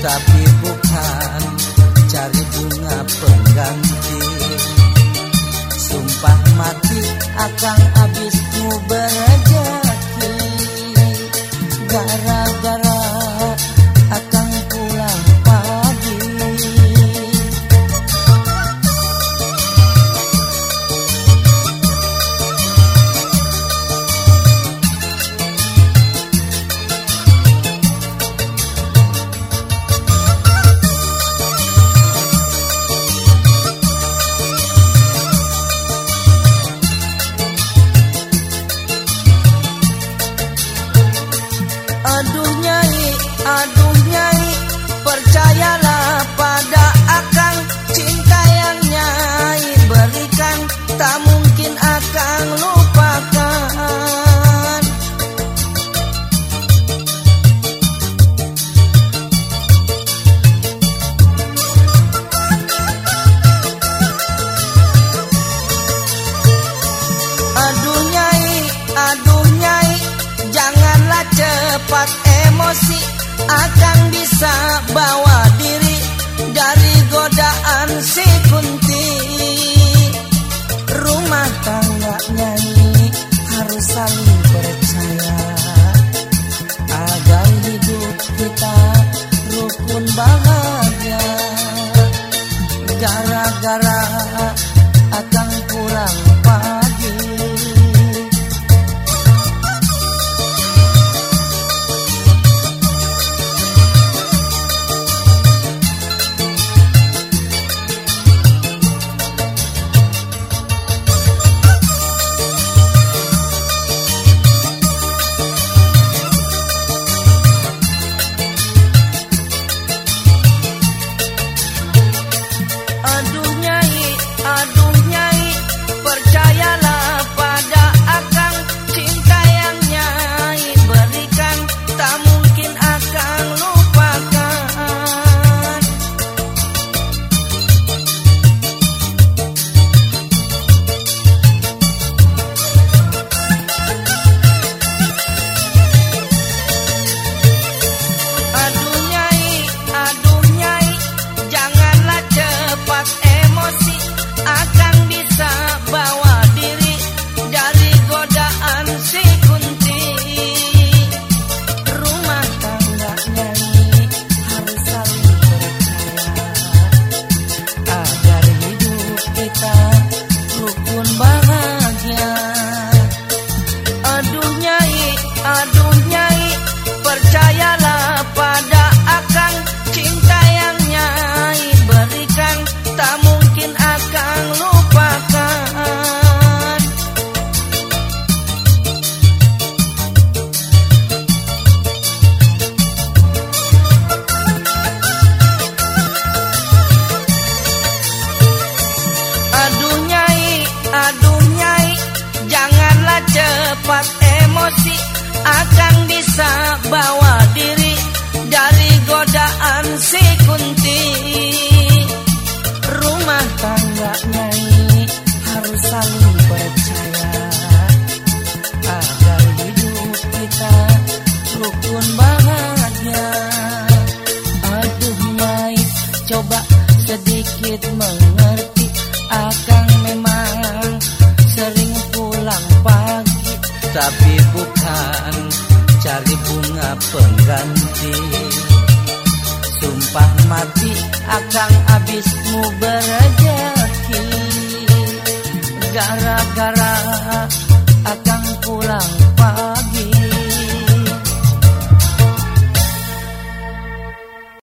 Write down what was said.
tapi bukan cari bunga pengganti. Sumpah mati akan habismu berjaki Gara-gara godaan si kunti. Rumah tangga nyanyi harus saling percaya. coba sedikit mengerti. Akang memang sering pulang pagi Tapi bukan cari bunga pengganti. Sumpah mati akang abismu berjaki. Gara-gara akang pulang pagi